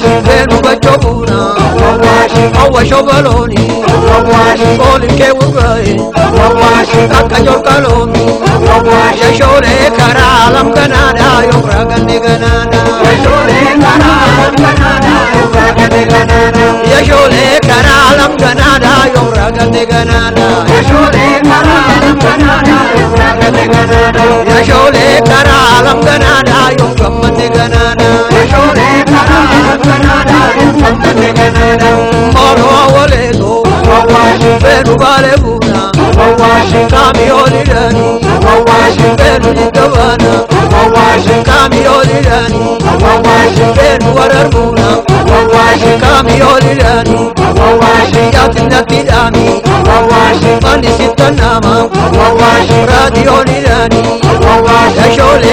زين وبجونا هو شغلوني قولك وقاي أكا جوكالوني يا شولي كرا عالم كنانا يفرق النقنانا يا شولي كرا عالم كنانا يفرق النقنانا يا شولي كرا عالم كنانا يفرق النقنانا يا شولي كرا عالم كنانا يفرق النقنانا يا شولي كرا عالم كنانا ሽንፈኑ ባለቡና አዋሽን ካሚዮን ይደኒ አዋሽን ፈኑ ሊገባና አዋሽን ካሚዮን ይደኒ አዋሽን ፈኑ ወረርቡና አዋሽን ካሚዮን ይደኒ አዋሽን ያትነት ይዳሚ አዋሽን ማን ሲተናማ አዋሽን ራዲዮን ይደኒ አዋሽን ሾሌ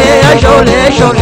ሾሌ ሾሌ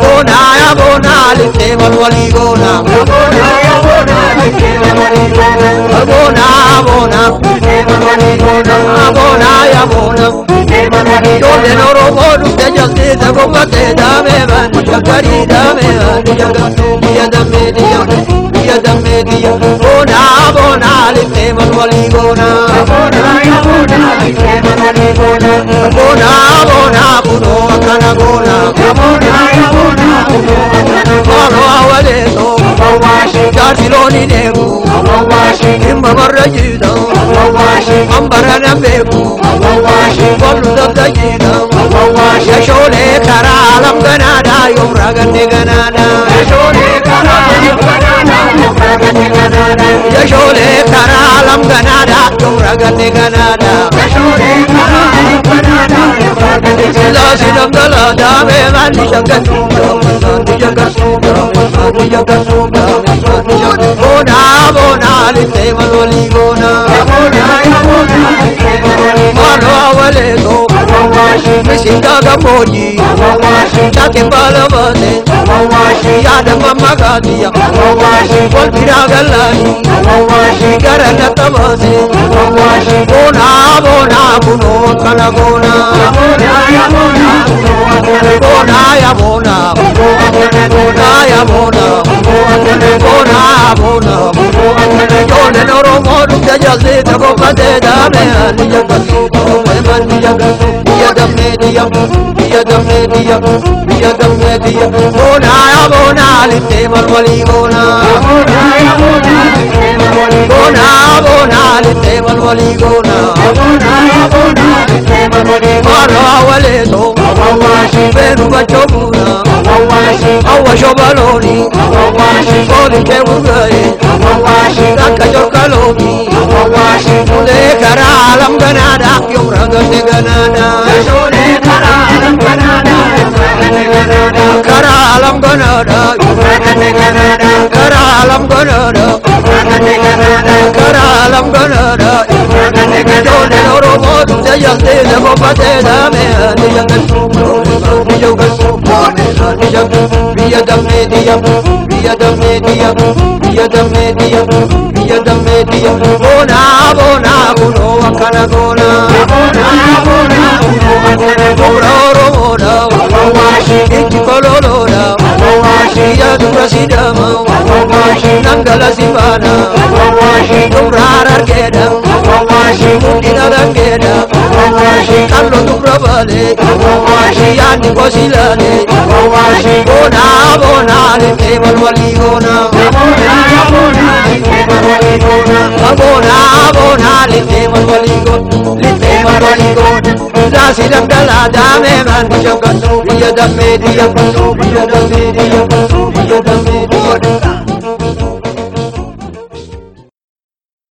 Bonaya bonali se valvali bona Bonaya bonali se valvali bona Bona bona se valvali bona Bonaya bona se valvali bona Yo le loro bolu te yo se da bomba te da me va Ya cari da me va Ya gasu ya da me dia Ya da me dia Bona bonali se valvali bona ভাঙাবো না কোনো আওয়াজে তো যার ছিল নিনেবু নিম্বরজিদম ಅಂಬರನ ಬೇಕು ಕೊಲ್ಲದಗಿನ ಯಶೋಲೆ ಕರಾಲಂಬನಾದಾಯೋ ರಗನಿಗನಾದ ಯಶೋಲೆ ಕರಾಲಂಬನಾದ ಯಶೋಲೆ Bona, bona, le tema loli bona. Bona, bona, le tema loli bona. Bona, bona, Mishindaga moni Take palavane Yada mama gadiya Volpiraga lani Garana tamase Bona bona kuno kana gona Bona Awashobaloni, awawashi, ninke bugai Akka jokalomi Mule kara alam ganada medium, you're the medium, you're the medium. Bona, bona, uno, akana bona. Bona, bona, uno, akana bona. Bona, bona, washi, kinchi bona, bona ya durasidama. Washi, bona bona, Washi, dumrara keda. bona, bona keda. Washi, kallo bona bona, yani kosilane. Washi, bona, bona. boli gona abona abona lite mar boli gona abona abona lite mar boli gona lite mar boli gona la silam dala dame man shoga so biya dame diya so biya dame diya so biya dame diya